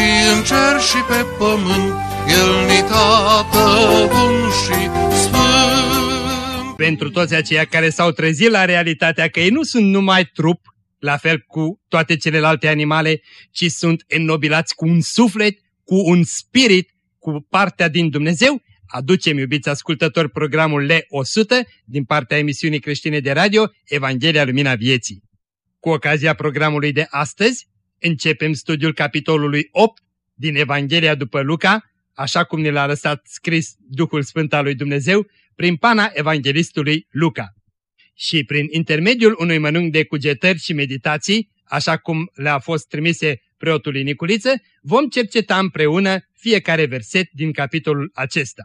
și în cer și pe pământ, El ni tată bun și sfânt. Pentru toți aceia care s-au trezit la realitatea că ei nu sunt numai trup, la fel cu toate celelalte animale, ci sunt înnobilați cu un suflet, cu un spirit, cu partea din Dumnezeu, aducem, iubiți ascultători, programul L100 din partea emisiunii creștine de radio Evanghelia Lumina Vieții. Cu ocazia programului de astăzi, începem studiul capitolului 8 din Evanghelia după Luca, așa cum ne l-a lăsat scris Duhul Sfânt al lui Dumnezeu, prin pana evanghelistului Luca și prin intermediul unui mănânc de cugetări și meditații, așa cum le-a fost trimise preotului Niculiță, vom cerceta împreună fiecare verset din capitolul acesta.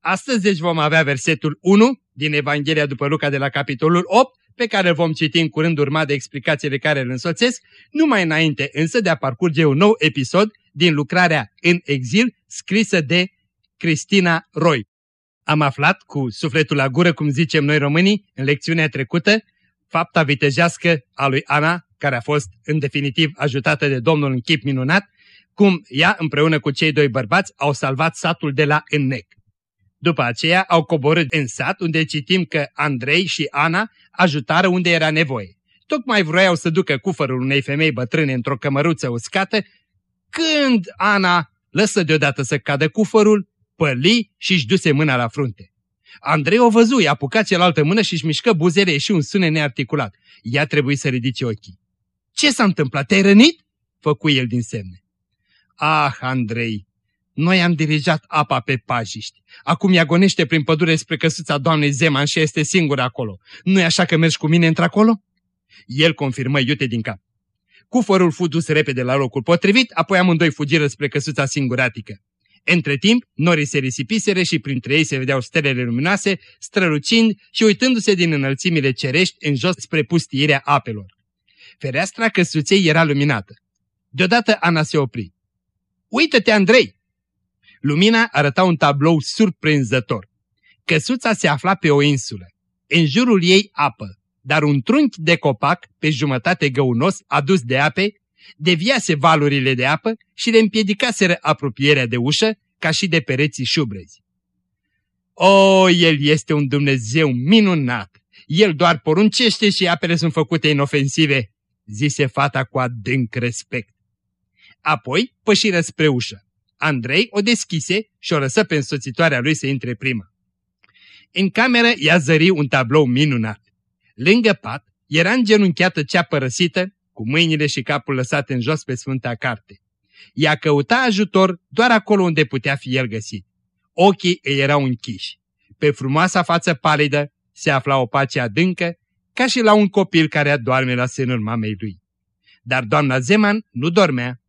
Astăzi deci vom avea versetul 1 din Evanghelia după Luca de la capitolul 8, pe care îl vom citi în curând urmat de explicațiile care îl însoțesc, numai înainte însă de a parcurge un nou episod din lucrarea în exil scrisă de Cristina Roy. Am aflat cu sufletul la gură, cum zicem noi românii, în lecțiunea trecută, fapta vitejească a lui Ana, care a fost în definitiv ajutată de Domnul în chip minunat, cum ea împreună cu cei doi bărbați au salvat satul de la Înnec. După aceea au coborât în sat unde citim că Andrei și Ana ajutară unde era nevoie. Tocmai vroiau să ducă cufărul unei femei bătrâne într-o cămăruță uscată, când Ana lăsă deodată să cadă cufărul păli și își duse mâna la frunte. Andrei o văzu, i-a apucat cealaltă mână și își mișcă buzele și un sunet nearticulat. Ea trebuie să ridice ochii. Ce s-a întâmplat? Te-ai rănit? Făcu el din semne. Ah, Andrei, noi am dirijat apa pe pajiști. Acum ea gonește prin pădure spre căsuța doamnei Zeman și este singură acolo. nu e așa că mergi cu mine într-acolo? El confirmă iute din cap. Cufărul fu dus repede la locul potrivit, apoi amândoi fugiră spre căsuța singuratică. Între timp, norii se risipiseră și printre ei se vedeau stelele luminoase, strălucind și uitându-se din înălțimile cerești în jos spre pustierea apelor. Fereastra căsuței era luminată. Deodată Ana se opri. Uită-te, Andrei! Lumina arăta un tablou surprinzător. Căsuța se afla pe o insulă. În jurul ei apă, dar un trunchi de copac, pe jumătate găunos, adus de ape, deviase valurile de apă și le împiedicaseră apropierea de ușă, ca și de pereții șubrezi. O, El este un Dumnezeu minunat! El doar poruncește și apele sunt făcute inofensive, zise fata cu adânc respect. Apoi pășiră spre ușă. Andrei o deschise și o lăsă pe însoțitoarea lui să intre prima. În cameră ea zări un tablou minunat. Lângă pat era îngenunchiată cea părăsită cu mâinile și capul lăsate în jos pe Sfânta Carte. Ea căuta ajutor doar acolo unde putea fi el găsit. Ochii îi erau închiși. Pe frumoasa față palidă se afla o pace adâncă, ca și la un copil care adorme la sânul mamei lui. Dar doamna Zeman nu dormea.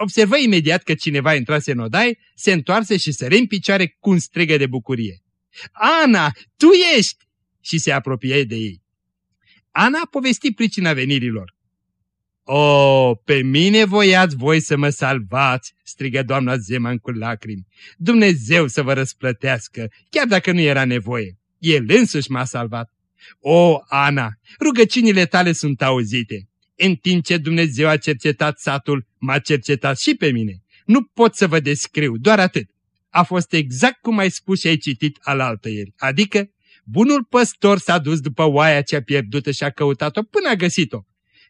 Observă imediat că cineva intrase în odaie, se întoarse și sări în picioare cu un strigă de bucurie. Ana, tu ești! Și se apropie de ei. Ana povesti pricina venirilor. O, pe mine voiați voi să mă salvați, strigă doamna Zeman cu lacrimi. Dumnezeu să vă răsplătească, chiar dacă nu era nevoie. El însuși m-a salvat. O, Ana, rugăciunile tale sunt auzite. În timp ce Dumnezeu a cercetat satul, m-a cercetat și pe mine. Nu pot să vă descriu, doar atât. A fost exact cum ai spus și ai citit alaltă ieri, adică bunul păstor s-a dus după oaia cea pierdută și a căutat-o până a găsit-o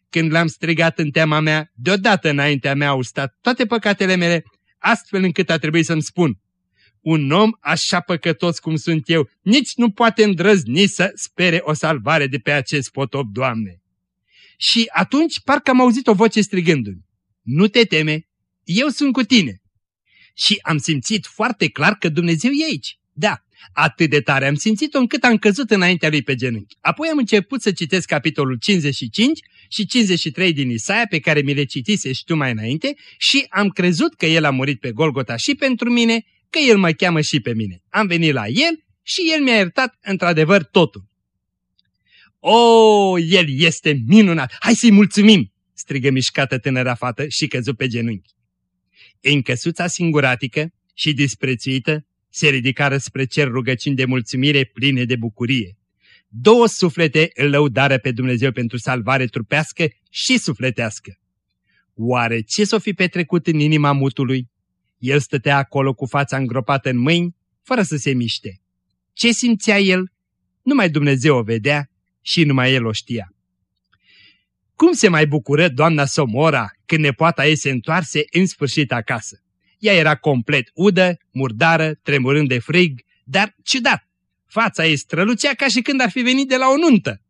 când l-am strigat în teama mea, deodată înaintea mea au stat toate păcatele mele, astfel încât a trebuit să-mi spun. Un om așa păcătos cum sunt eu, nici nu poate îndrăzni să spere o salvare de pe acest potop, Doamne. Și atunci parcă am auzit o voce strigându-mi. Nu te teme, eu sunt cu tine. Și am simțit foarte clar că Dumnezeu e aici. Da, Atât de tare am simțit-o încât am căzut înaintea lui pe genunchi. Apoi am început să citesc capitolul 55 și 53 din Isaia pe care mi le citise și tu mai înainte și am crezut că el a murit pe Golgota și pentru mine, că el mă cheamă și pe mine. Am venit la el și el mi-a iertat într-adevăr totul. O, el este minunat! Hai să-i mulțumim! strigă mișcată tânăra fată și căzu pe genunchi. În căsuța singuratică și disprețuită se ridicară spre cer rugăciuni de mulțumire pline de bucurie. Două suflete îl lăudară pe Dumnezeu pentru salvare trupească și sufletească. Oare ce s-o fi petrecut în inima mutului? El stătea acolo cu fața îngropată în mâini, fără să se miște. Ce simțea el? Numai Dumnezeu o vedea și numai el o știa. Cum se mai bucură doamna Somora când nepoata ei se întoarse în sfârșit acasă? Ea era complet udă, murdară, tremurând de frig, dar ciudat. Fața ei strălucea ca și când ar fi venit de la o nuntă.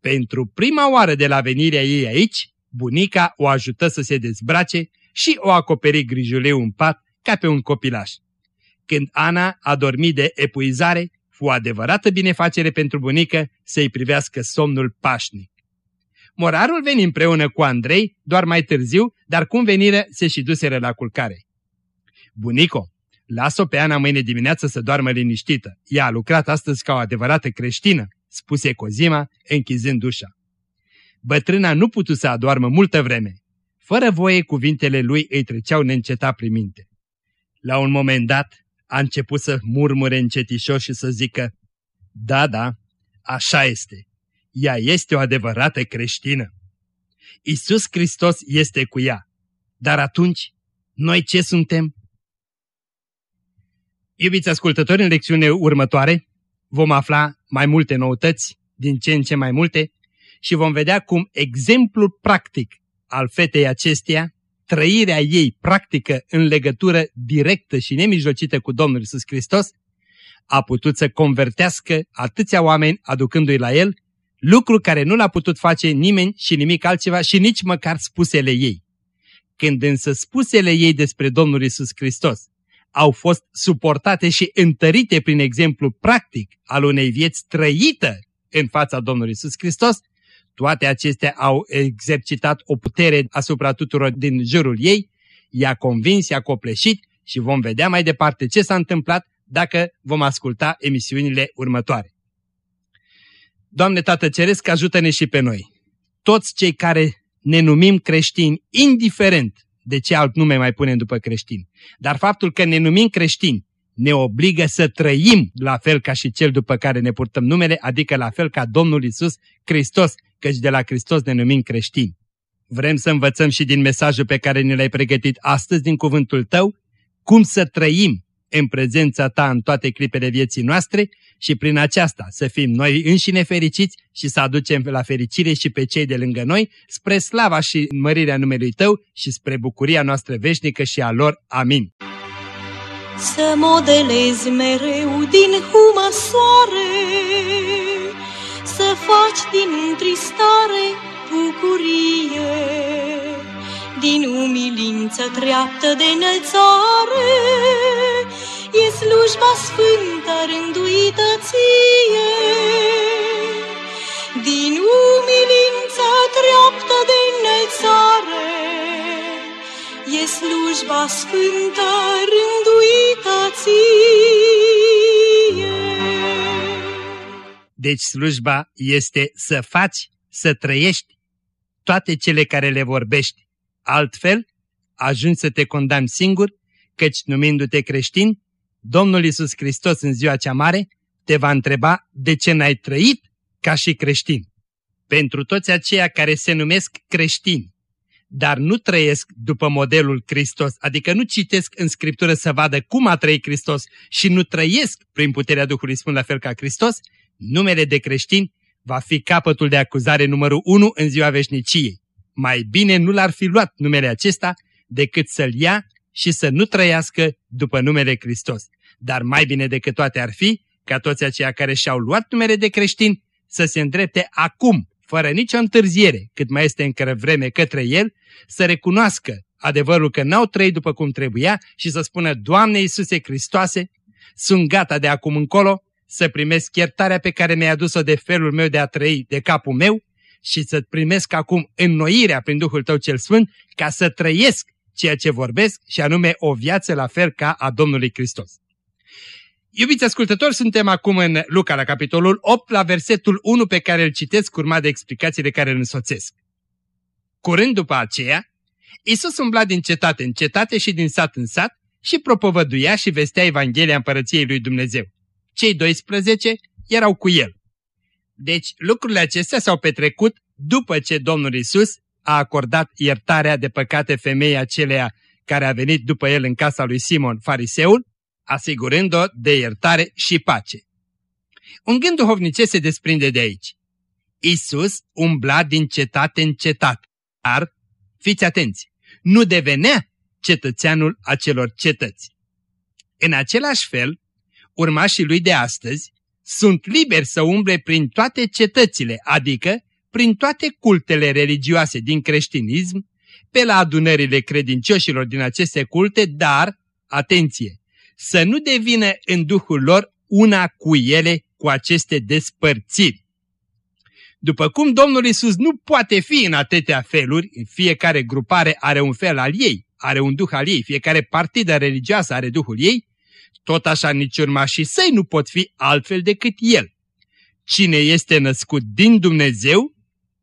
Pentru prima oară de la venirea ei aici, bunica o ajută să se dezbrace și o acoperi grijuleu în pat ca pe un copilaș. Când Ana a dormit de epuizare, fu adevărată binefacere pentru bunică să-i privească somnul pașnic. Morarul veni împreună cu Andrei doar mai târziu, dar cum venire se și duseră la culcare. Bunico, las-o pe Ana mâine dimineață să doarmă liniștită. Ea a lucrat astăzi ca o adevărată creștină, spuse Cozima, închizând ușa. Bătrâna nu putu să adoarmă multă vreme. Fără voie, cuvintele lui îi treceau neîncetat prin minte. La un moment dat, a început să murmure încetișor și să zică, Da, da, așa este. Ea este o adevărată creștină. Isus Hristos este cu ea. Dar atunci, noi ce suntem? Iubiți ascultători, în lecțiune următoare vom afla mai multe noutăți, din ce în ce mai multe, și vom vedea cum exemplul practic al fetei acesteia, trăirea ei practică în legătură directă și nemijlocită cu Domnul Iisus Hristos, a putut să convertească atâția oameni aducându-i la el, lucru care nu l-a putut face nimeni și nimic altceva și nici măcar spusele ei. Când însă spusele ei despre Domnul Isus Hristos au fost suportate și întărite prin exemplu practic al unei vieți trăită în fața Domnului Isus Hristos, toate acestea au exercitat o putere asupra tuturor din jurul ei, i-a convins, i-a copleșit și vom vedea mai departe ce s-a întâmplat dacă vom asculta emisiunile următoare. Doamne Tată Ceresc, ajută-ne și pe noi. Toți cei care ne numim creștini, indiferent de ce alt nume mai punem după creștini. Dar faptul că ne numim creștini ne obligă să trăim la fel ca și cel după care ne purtăm numele, adică la fel ca Domnul Isus Hristos, căci de la Hristos ne numim creștini. Vrem să învățăm și din mesajul pe care ne l-ai pregătit astăzi din cuvântul tău, cum să trăim în prezența ta în toate clipele vieții noastre și prin aceasta să fim noi înșine fericiți și să aducem la fericire și pe cei de lângă noi, spre slava și mărirea numelui Tău și spre bucuria noastră veșnică și a lor. Amin. Să modelezi mereu din humă soare, să faci din întristare bucurie, din umilință treaptă de înălțare, e slujba sfântă rânduită ție. Din umilința treaptă de înălțare, e slujba sfântă rânduită ție. Deci slujba este să faci, să trăiești toate cele care le vorbești. Altfel, ajungi să te condamni singur, căci numindu-te creștin, Domnul Isus Hristos în ziua cea mare te va întreba de ce n-ai trăit ca și creștin. Pentru toți aceia care se numesc creștini, dar nu trăiesc după modelul Hristos, adică nu citesc în Scriptură să vadă cum a trăit Hristos și nu trăiesc prin puterea Duhului Sfânt la fel ca Hristos, numele de creștin va fi capătul de acuzare numărul 1 în ziua veșniciei. Mai bine nu l-ar fi luat numele acesta decât să-l ia și să nu trăiască după numele Hristos. Dar mai bine decât toate ar fi ca toți aceia care și-au luat numele de creștini să se îndrepte acum, fără nicio întârziere, cât mai este încă vreme către El, să recunoască adevărul că n-au trăit după cum trebuia și să spună, Doamne Iisuse Hristoase, Sunt gata de acum încolo să primesc iertarea pe care mi-ai adus-o de felul meu de a trăi, de capul meu, și să primesc acum înnoirea prin Duhul Tău cel Sfânt ca să trăiesc ceea ce vorbesc și anume o viață la fel ca a Domnului Hristos. Iubiți ascultători, suntem acum în Luca la capitolul 8 la versetul 1 pe care îl citesc urmat de explicațiile care îl însoțesc. Curând după aceea, Isus umbla din cetate în cetate și din sat în sat și propovăduia și vestea Evanghelia Împărăției lui Dumnezeu. Cei 12 erau cu el. Deci lucrurile acestea s-au petrecut după ce Domnul Isus a acordat iertarea de păcate femeii aceleia care a venit după el în casa lui Simon, fariseul, asigurând-o de iertare și pace. Un gând duhovnicesc se desprinde de aici. Isus umbla din cetate în cetate, dar, fiți atenți, nu devenea cetățeanul acelor cetăți. În același fel, urmașii lui de astăzi sunt liberi să umble prin toate cetățile, adică prin toate cultele religioase din creștinism, pe la adunările credincioșilor din aceste culte, dar, atenție, să nu devină în duhul lor una cu ele cu aceste despărțiri. După cum Domnul Isus nu poate fi în atâtea feluri, fiecare grupare are un fel al ei, are un duh al ei, fiecare partidă religioasă are duhul ei, tot așa nici urmașii săi nu pot fi altfel decât el. Cine este născut din Dumnezeu,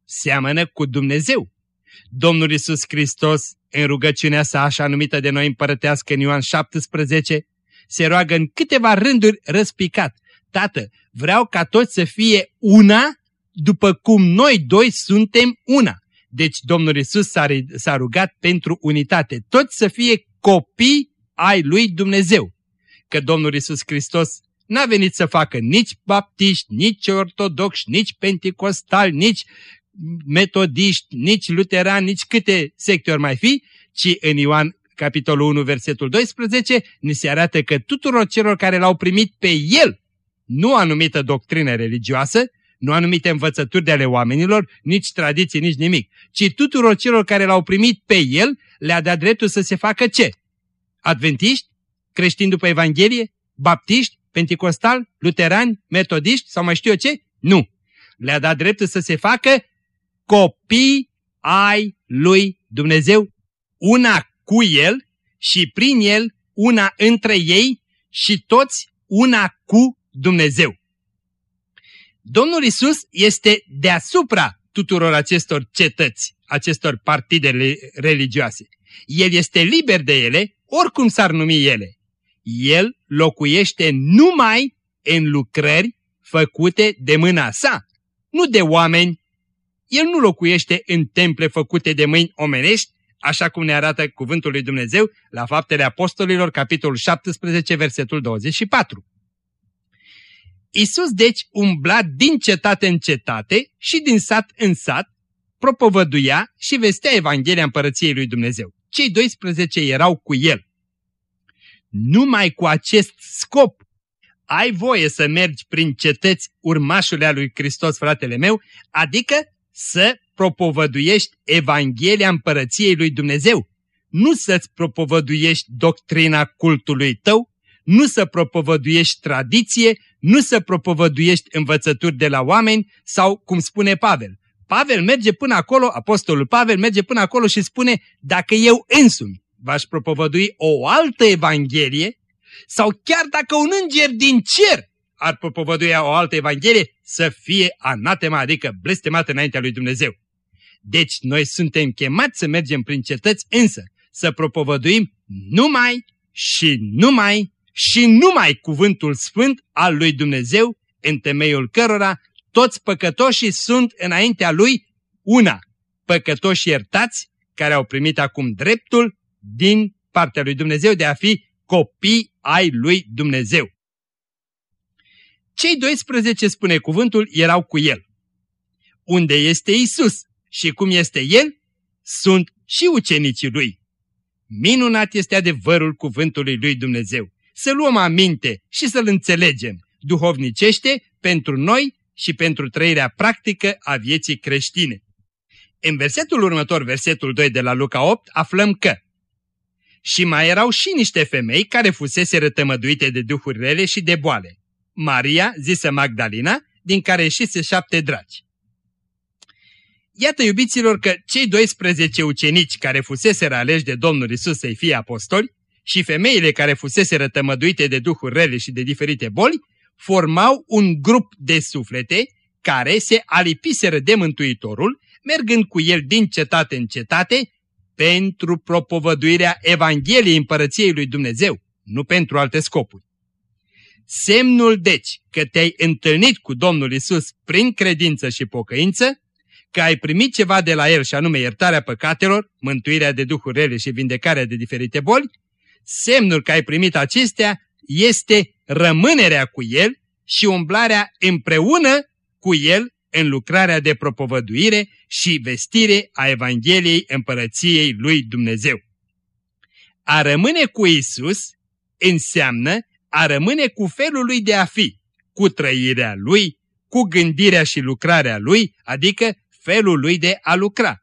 seamănă cu Dumnezeu. Domnul Isus Hristos, în rugăciunea sa așa numită de noi împărătească în Ioan 17, se roagă în câteva rânduri răspicat. Tată, vreau ca toți să fie una, după cum noi doi suntem una. Deci Domnul Isus s-a rugat pentru unitate. Toți să fie copii ai lui Dumnezeu. Că Domnul Isus Hristos n-a venit să facă nici baptiști, nici ortodoxi, nici pentecostali, nici metodiști, nici luterani, nici câte secte mai fi, ci în Ioan capitolul 1, versetul 12, ni se arată că tuturor celor care l-au primit pe el, nu anumită doctrină religioasă, nu anumite învățături de ale oamenilor, nici tradiții, nici nimic, ci tuturor celor care l-au primit pe el, le-a dat dreptul să se facă ce? Adventiști? Creștini după Evanghelie? Baptiști? Pentecostal? Luterani? Metodiști? Sau mai știu eu ce? Nu. Le-a dat dreptul să se facă copii ai lui Dumnezeu, una cu el și prin el una între ei și toți una cu Dumnezeu. Domnul Isus este deasupra tuturor acestor cetăți, acestor partide religioase. El este liber de ele, oricum s-ar numi ele. El locuiește numai în lucrări făcute de mâna sa, nu de oameni. El nu locuiește în temple făcute de mâini omenești, așa cum ne arată cuvântul lui Dumnezeu la Faptele Apostolilor, capitolul 17, versetul 24. Isus deci umbla din cetate în cetate și din sat în sat, propovăduia și vestea Evanghelia Împărăției lui Dumnezeu. Cei 12 erau cu el. Numai cu acest scop ai voie să mergi prin cetăți urmașule lui Hristos, fratele meu, adică să propovăduiești Evanghelia Împărăției lui Dumnezeu, nu să-ți propovăduiești doctrina cultului tău, nu să propovăduiești tradiție, nu să propovăduiești învățături de la oameni sau cum spune Pavel. Pavel merge până acolo, apostolul Pavel merge până acolo și spune, dacă eu însumi v-aș propovădui o altă Evanghelie, sau chiar dacă un înger din cer ar propovădui o altă Evanghelie, să fie anatema, adică blestemat înaintea lui Dumnezeu. Deci noi suntem chemați să mergem prin cetăți, însă să propovăduim numai și numai și numai cuvântul sfânt al lui Dumnezeu, în temeiul cărora toți păcătoșii sunt înaintea lui una, păcătoși iertați, care au primit acum dreptul din partea lui Dumnezeu de a fi copii ai lui Dumnezeu. Cei 12, spune cuvântul, erau cu el. Unde este Isus și cum este el, sunt și ucenicii lui. Minunat este adevărul cuvântului lui Dumnezeu. Să luăm aminte și să-l înțelegem duhovnicește pentru noi și pentru trăirea practică a vieții creștine. În versetul următor, versetul 2 de la Luca 8, aflăm că Și mai erau și niște femei care fusese rătămăduite de duhuri rele și de boale. Maria, zisă Magdalena, din care ieșise șapte dragi. Iată, iubiților, că cei 12 ucenici care fusese aleși de Domnul Isus să-i fie apostoli și femeile care fusese rătămăduite de duhuri rele și de diferite boli, formau un grup de suflete care se alipiseră de Mântuitorul, mergând cu el din cetate în cetate, pentru propovăduirea Evangheliei Împărăției lui Dumnezeu, nu pentru alte scopuri. Semnul deci că te-ai întâlnit cu Domnul Isus prin credință și pocăință, că ai primit ceva de la El și anume iertarea păcatelor, mântuirea de duhuri rele și vindecarea de diferite boli, semnul că ai primit acestea este rămânerea cu El și umblarea împreună cu El în lucrarea de propovăduire și vestire a Evangheliei Împărăției lui Dumnezeu. A rămâne cu Isus înseamnă a rămâne cu felul lui de a fi, cu trăirea lui, cu gândirea și lucrarea lui, adică felul lui de a lucra.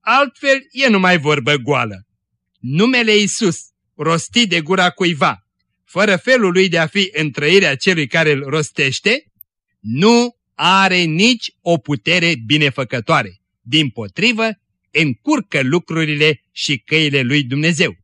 Altfel e numai vorbă goală. Numele Isus, rostit de gura cuiva, fără felul lui de a fi în trăirea celui care îl rostește, nu are nici o putere binefăcătoare. Din potrivă, încurcă lucrurile și căile lui Dumnezeu.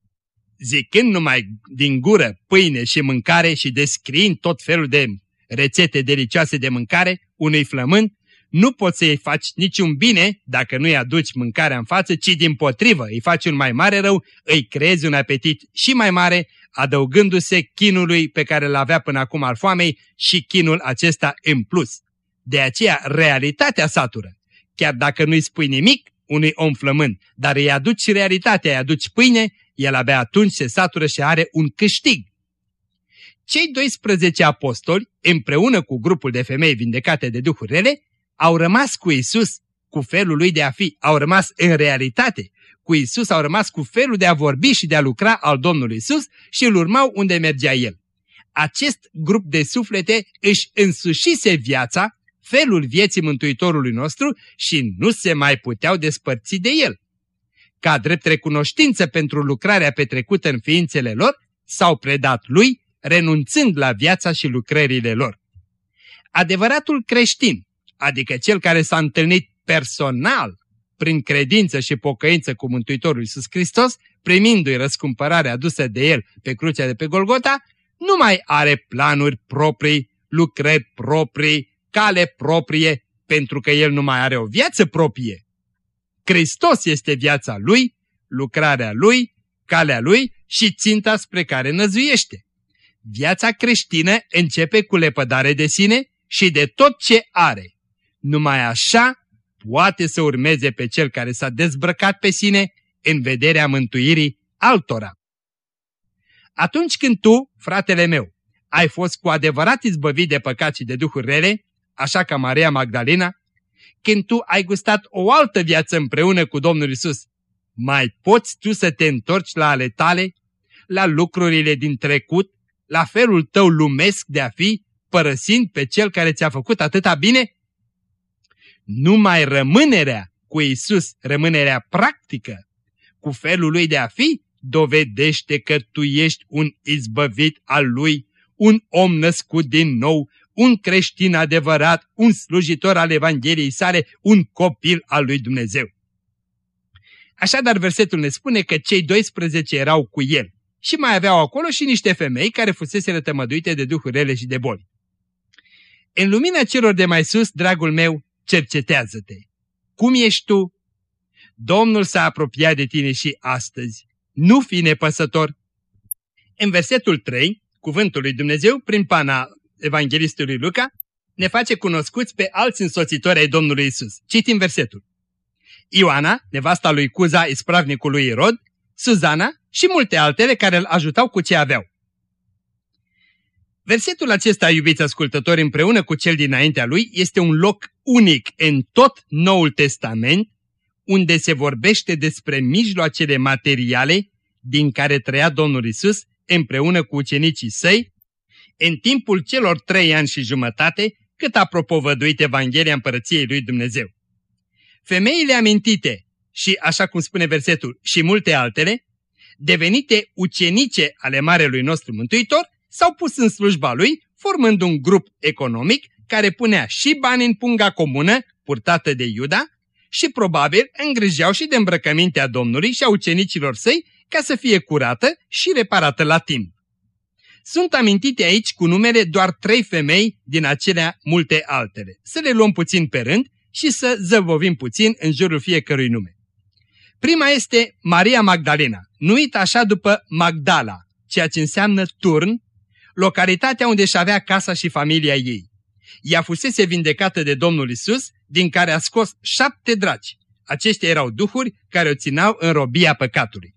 Zicând numai din gură pâine și mâncare și descriind tot felul de rețete delicioase de mâncare unui flământ, nu poți să-i faci niciun bine dacă nu-i aduci mâncarea în față, ci din potrivă îi faci un mai mare rău, îi creezi un apetit și mai mare, adăugându-se chinului pe care îl avea până acum al foamei și chinul acesta în plus. De aceea, realitatea satură. Chiar dacă nu-i spui nimic unui om flămând, dar îi aduci realitatea, îi aduci pâine, el abia atunci se satură și are un câștig. Cei 12 apostoli, împreună cu grupul de femei vindecate de duhuri rele, au rămas cu Isus, cu felul lui de a fi, au rămas în realitate. Cu Isus au rămas cu felul de a vorbi și de a lucra al Domnului Isus și îl urmau unde mergea El. Acest grup de suflete își însușise viața, felul vieții Mântuitorului nostru și nu se mai puteau despărți de El. Ca drept recunoștință pentru lucrarea petrecută în ființele lor, s-au predat Lui, renunțând la viața și lucrările lor. Adevăratul creștin adică cel care s-a întâlnit personal prin credință și pocăință cu Mântuitorul Iisus Hristos, primindu-i răscumpărarea adusă de el pe crucea de pe Golgota, nu mai are planuri proprii, lucrări proprii, cale proprie, pentru că el nu mai are o viață proprie. Hristos este viața lui, lucrarea lui, calea lui și ținta spre care năzuiește. Viața creștină începe cu lepădare de sine și de tot ce are. Numai așa poate să urmeze pe cel care s-a dezbrăcat pe sine în vederea mântuirii altora. Atunci când tu, fratele meu, ai fost cu adevărat izbăvit de păcat și de duhuri rele, așa ca Maria Magdalena, când tu ai gustat o altă viață împreună cu Domnul Isus, mai poți tu să te întorci la ale tale, la lucrurile din trecut, la felul tău lumesc de a fi, părăsind pe cel care ți-a făcut atâta bine? numai rămânerea cu Isus, rămânerea practică, cu felul lui de a fi, dovedește că tu ești un izbăvit al lui, un om născut din nou, un creștin adevărat, un slujitor al Evangheliei sale, un copil al lui Dumnezeu. Așadar, versetul ne spune că cei 12 erau cu el și mai aveau acolo și niște femei care fusese tămăduite de duhurile și de boli. În lumina celor de mai sus, dragul meu, cercetează-te. Cum ești tu? Domnul s-a apropiat de tine și astăzi. Nu fi nepăsător. În versetul 3, cuvântul lui Dumnezeu, prin pana evanghelistului Luca, ne face cunoscuți pe alți însoțitori ai Domnului Isus. Citim versetul. Ioana, nevasta lui Cuza, ispravnicul lui Irod, Suzana și multe altele care îl ajutau cu ce aveau. Versetul acesta, iubiți ascultători, împreună cu cel dinaintea lui, este un loc unic în tot Noul Testament, unde se vorbește despre mijloacele materiale din care trăia Domnul Isus împreună cu ucenicii săi, în timpul celor trei ani și jumătate cât a propovăduit Evanghelia Împărăției lui Dumnezeu. Femeile amintite și, așa cum spune versetul, și multe altele, devenite ucenice ale Marelui nostru Mântuitor, s-au pus în slujba lui, formând un grup economic care punea și bani în punga comună, purtată de Iuda, și probabil îngrijeau și de îmbrăcămintea Domnului și a ucenicilor săi ca să fie curată și reparată la timp. Sunt amintite aici cu numele doar trei femei din acelea multe altele. Să le luăm puțin pe rând și să zăvovim puțin în jurul fiecărui nume. Prima este Maria Magdalena, numită așa după Magdala, ceea ce înseamnă turn, localitatea unde își avea casa și familia ei. Ea fusese vindecată de Domnul Isus, din care a scos șapte draci. Aceștia erau duhuri care o țineau în robia păcatului.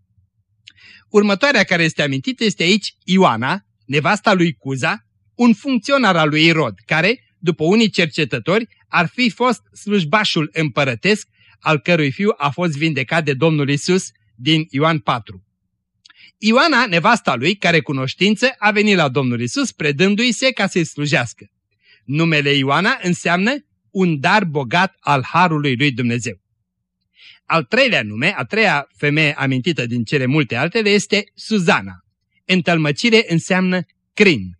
Următoarea care este amintită este aici Ioana, nevasta lui Cuza, un funcționar al lui Irod, care, după unii cercetători, ar fi fost slujbașul împărătesc, al cărui fiu a fost vindecat de Domnul Isus din Ioan 4. Ioana, nevasta lui, care cunoștință, a venit la Domnul Isus predându-i se ca să-i slujească. Numele Ioana înseamnă un dar bogat al Harului lui Dumnezeu. Al treilea nume, a treia femeie amintită din cele multe altele este Suzana. Întâlmăcire înseamnă crin.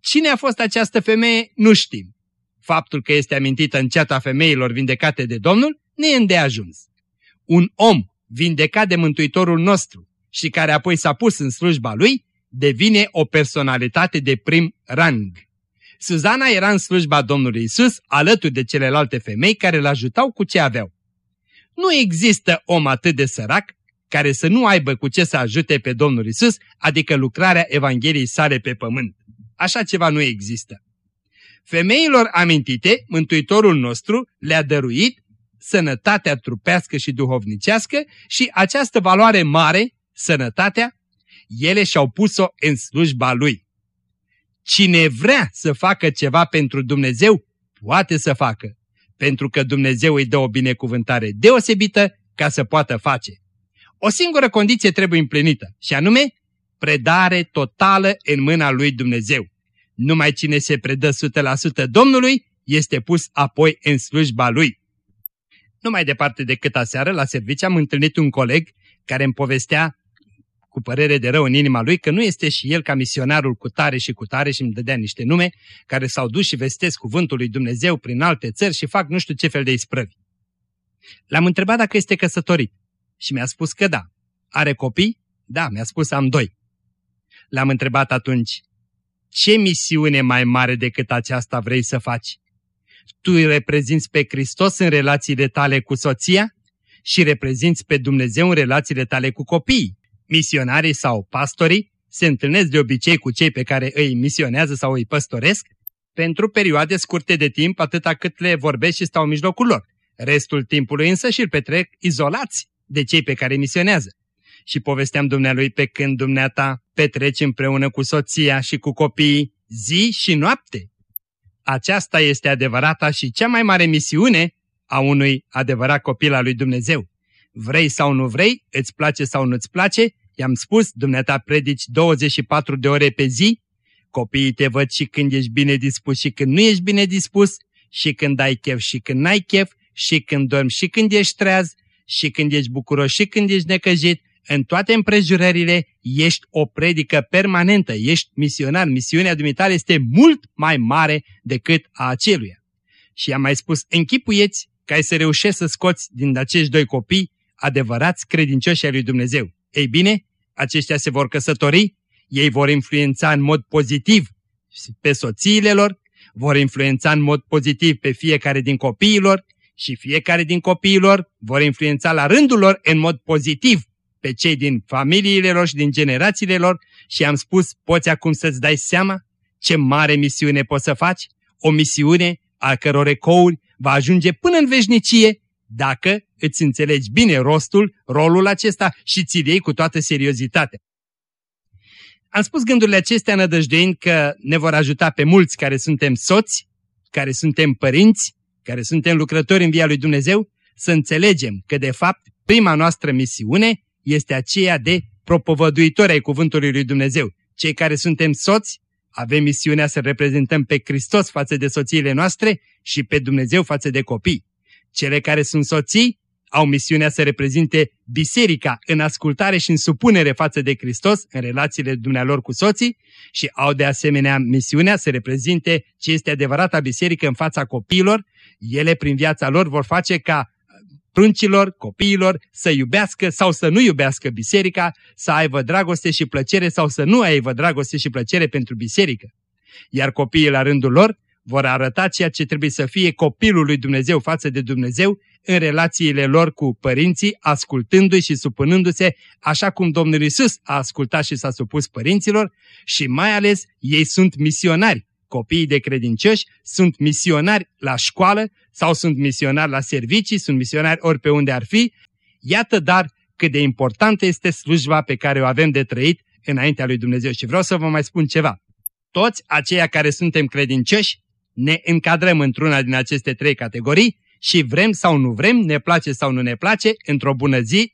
Cine a fost această femeie, nu știm. Faptul că este amintită în ceata femeilor vindecate de Domnul ne e îndeajuns. Un om vindecat de Mântuitorul nostru și care apoi s-a pus în slujba lui, devine o personalitate de prim rang. Suzana era în slujba Domnului Isus, alături de celelalte femei care îl ajutau cu ce aveau. Nu există om atât de sărac care să nu aibă cu ce să ajute pe Domnul Isus, adică lucrarea Evangheliei sale pe pământ. Așa ceva nu există. Femeilor amintite, Mântuitorul nostru le-a dăruit sănătatea trupească și duhovnicească și această valoare mare, sănătatea, ele și-au pus-o în slujba Lui. Cine vrea să facă ceva pentru Dumnezeu, poate să facă, pentru că Dumnezeu îi dă o binecuvântare deosebită ca să poată face. O singură condiție trebuie împlinită, și anume predare totală în mâna lui Dumnezeu. Numai cine se predă 100% Domnului este pus apoi în slujba lui. Nu mai departe decât aseară, la serviciu, am întâlnit un coleg care îmi povestea cu părere de rău în inima lui că nu este și el ca misionarul cu tare și cu tare și îmi dădea niște nume care s-au dus și vestesc cuvântul lui Dumnezeu prin alte țări și fac nu știu ce fel de isprăvi. L-am întrebat dacă este căsătorit și mi-a spus că da. Are copii? Da, mi-a spus am doi. L-am întrebat atunci, ce misiune mai mare decât aceasta vrei să faci? Tu îi reprezinți pe Hristos în relațiile tale cu soția și reprezinți pe Dumnezeu în relațiile tale cu copiii. Misionarii sau pastorii se întâlnesc de obicei cu cei pe care îi misionează sau îi păstoresc pentru perioade scurte de timp atâta cât le vorbesc și stau în mijlocul lor. Restul timpului însă și îl petrec izolați de cei pe care misionează. Și povesteam dumnealui pe când dumneata petreci împreună cu soția și cu copiii zi și noapte. Aceasta este adevărata și cea mai mare misiune a unui adevărat copil al lui Dumnezeu. Vrei sau nu vrei, îți place sau nu-ți place, i-am spus, dumneata predici 24 de ore pe zi, copiii te văd și când ești bine dispus și când nu ești bine dispus, și când ai chef și când n-ai chef, și când dormi și când ești treaz, și când ești bucuros și când ești necăjit, în toate împrejurările ești o predică permanentă, ești misionar, misiunea dumitale este mult mai mare decât a aceluia. Și am mai spus, închipuieți ca ai să reușești să scoți din acești doi copii adevărați credincioși ai lui Dumnezeu. Ei bine, aceștia se vor căsători, ei vor influența în mod pozitiv pe soțiile lor, vor influența în mod pozitiv pe fiecare din copiilor și fiecare din copiilor vor influența la rândul lor în mod pozitiv pe cei din familiile lor și din generațiile lor și am spus, poți acum să-ți dai seama ce mare misiune poți să faci? O misiune a căror ecouri va ajunge până în veșnicie dacă îți înțelegi bine rostul, rolul acesta și ți iei cu toată seriozitatea. Am spus gândurile acestea nădăjduind că ne vor ajuta pe mulți care suntem soți, care suntem părinți, care suntem lucrători în via lui Dumnezeu, să înțelegem că de fapt prima noastră misiune este aceea de propovăduitori ai cuvântului lui Dumnezeu. Cei care suntem soți avem misiunea să reprezentăm pe Hristos față de soțiile noastre și pe Dumnezeu față de copii. Cele care sunt soții au misiunea să reprezinte biserica în ascultare și în supunere față de Hristos în relațiile dumnealor cu soții și au de asemenea misiunea să reprezinte ce este adevărata biserică în fața copiilor. Ele prin viața lor vor face ca pruncilor, copiilor să iubească sau să nu iubească biserica, să aibă dragoste și plăcere sau să nu aibă dragoste și plăcere pentru biserică. Iar copiii la rândul lor vor arăta ceea ce trebuie să fie copilul lui Dumnezeu față de Dumnezeu în relațiile lor cu părinții, ascultându-i și supunându-se așa cum Domnul Isus a ascultat și s-a supus părinților și mai ales ei sunt misionari. Copiii de credincioși sunt misionari la școală sau sunt misionari la servicii, sunt misionari ori pe unde ar fi. Iată dar cât de importantă este slujba pe care o avem de trăit înaintea lui Dumnezeu. Și vreau să vă mai spun ceva. Toți aceia care suntem credincioși ne încadrăm într-una din aceste trei categorii și vrem sau nu vrem, ne place sau nu ne place, într-o bună zi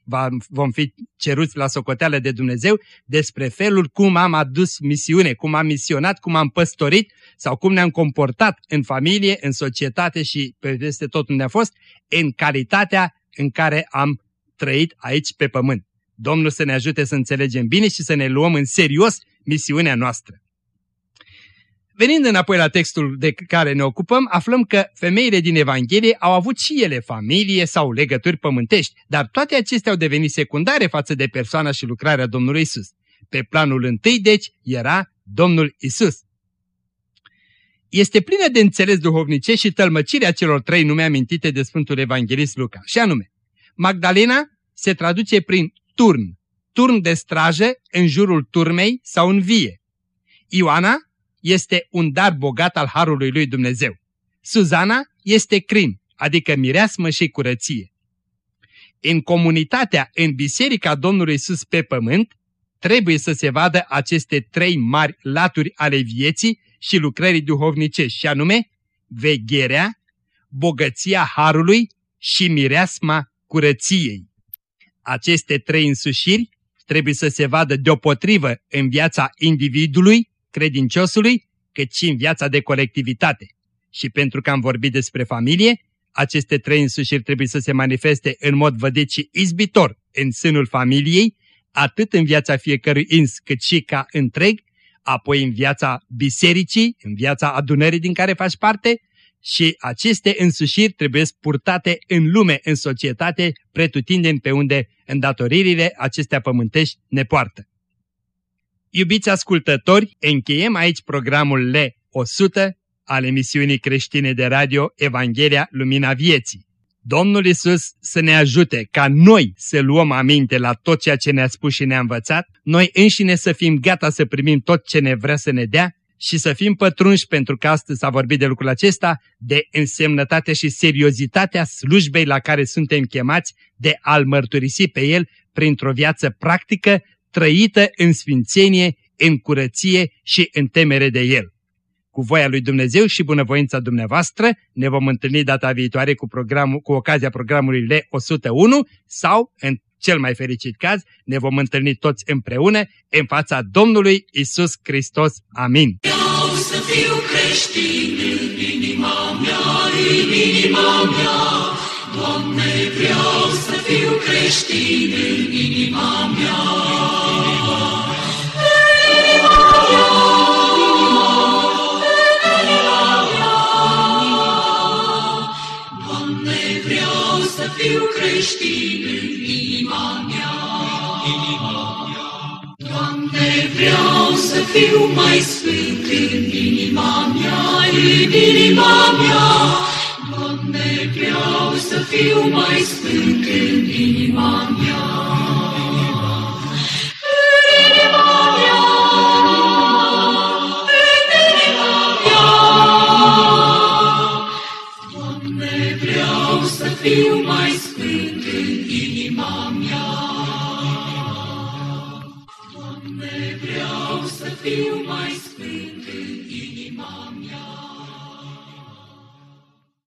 vom fi ceruți la socoteală de Dumnezeu despre felul cum am adus misiune, cum am misionat, cum am păstorit sau cum ne-am comportat în familie, în societate și peste tot unde am fost, în calitatea în care am trăit aici pe pământ. Domnul să ne ajute să înțelegem bine și să ne luăm în serios misiunea noastră. Venind înapoi la textul de care ne ocupăm, aflăm că femeile din Evanghelie au avut și ele familie sau legături pământești, dar toate acestea au devenit secundare față de persoana și lucrarea Domnului Isus. Pe planul întâi, deci, era Domnul Isus. Este plină de înțeles duhovnice și tălmăcirea celor trei nume amintite de Sfântul Evanghelist Luca, și anume, Magdalena se traduce prin turn, turn de strajă în jurul turmei sau în vie. Ioana este un dar bogat al Harului lui Dumnezeu. Suzana este crin, adică mireasmă și curăție. În comunitatea, în Biserica Domnului Isus pe pământ, trebuie să se vadă aceste trei mari laturi ale vieții și lucrării duhovnicești, și anume vegherea, bogăția Harului și mireasma curăției. Aceste trei însușiri trebuie să se vadă deopotrivă în viața individului, credinciosului, cât și în viața de colectivitate. Și pentru că am vorbit despre familie, aceste trei însușiri trebuie să se manifeste în mod vădit și izbitor în sânul familiei, atât în viața fiecărui ins cât și ca întreg, apoi în viața bisericii, în viața adunării din care faci parte și aceste însușiri trebuie purtate în lume, în societate, pretutindeni pe unde îndatoririle acestea pământești ne poartă. Iubiți ascultători, încheiem aici programul L100 al emisiunii creștine de radio Evanghelia Lumina Vieții. Domnul Isus să ne ajute ca noi să luăm aminte la tot ceea ce ne-a spus și ne-a învățat, noi înșine să fim gata să primim tot ce ne vrea să ne dea și să fim pătrunși, pentru că astăzi s-a vorbit de lucrul acesta, de însemnătatea și seriozitatea slujbei la care suntem chemați de a-L mărturisi pe El printr-o viață practică, trăită în sfințenie, în curăție și în temere de El. Cu voia lui Dumnezeu și bunăvoința dumneavoastră ne vom întâlni data viitoare cu, programul, cu ocazia programului L101 sau, în cel mai fericit caz, ne vom întâlni toți împreună în fața Domnului Isus Hristos. Amin. Vreau să fiu creștin în inima mea, în inima mea. Doamne, vreau să fiu creștin vreau să fiu mai sfânt în inima mea, în inima mea.